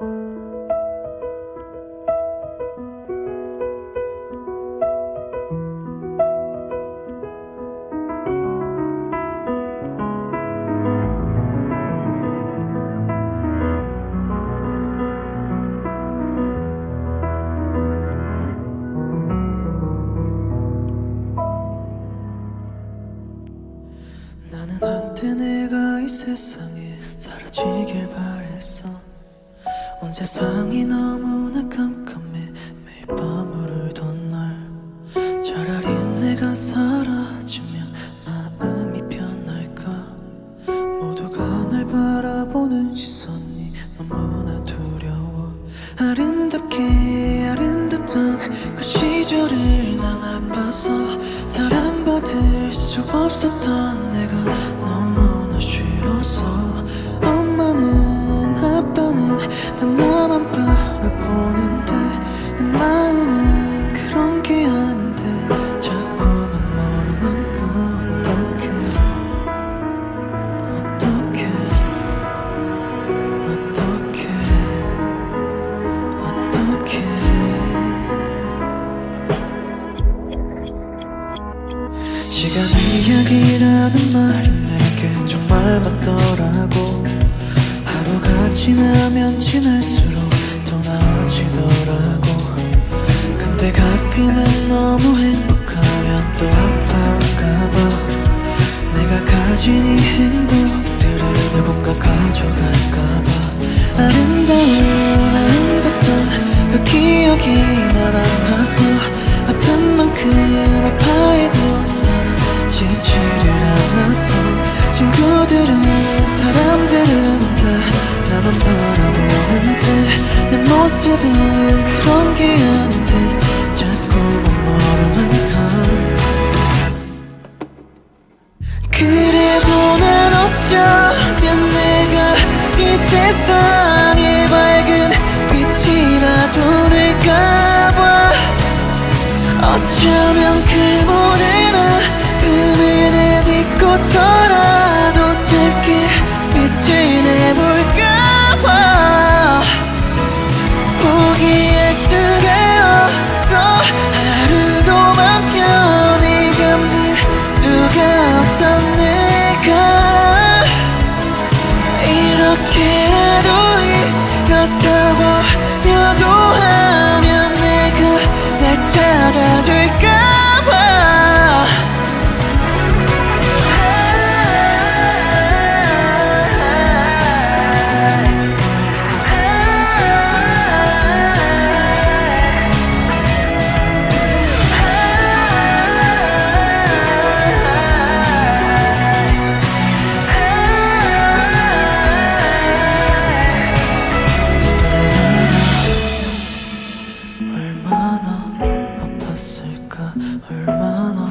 나는 한때 내가 이 세상에 사라지길 바랬어 온 세상이 너무나 깜깜해. 매일 밤을 울던 날. 차라리 내가 사라지면 마음이 편할까? 모두가 날 바라보는 시선이 너무나 두려워. 아름답게 아름답던 그 시절을 난 아파서 사랑받을 수 없었던 내가 너무 시간의 이야기라는 말이 내게 정말 맞더라고. 하루가 지나면 지날수록 더 나아지더라고. 근데 가끔은 너무 행복하면 또 아파올까봐. 내가 가진 이 행복들을 누군가 가져갈까봐. 아름다운 아름답던 그 기억이 않아서 친구들은 사람들은 다 나만 바라보는데 내 모습은 그런 게 아닌데 자꾸만 멀어만 가 그래도 난 어쩌면 내가 이 세상의 밝은 빛이라도 될까봐. 어쩌면 그 내 얼마나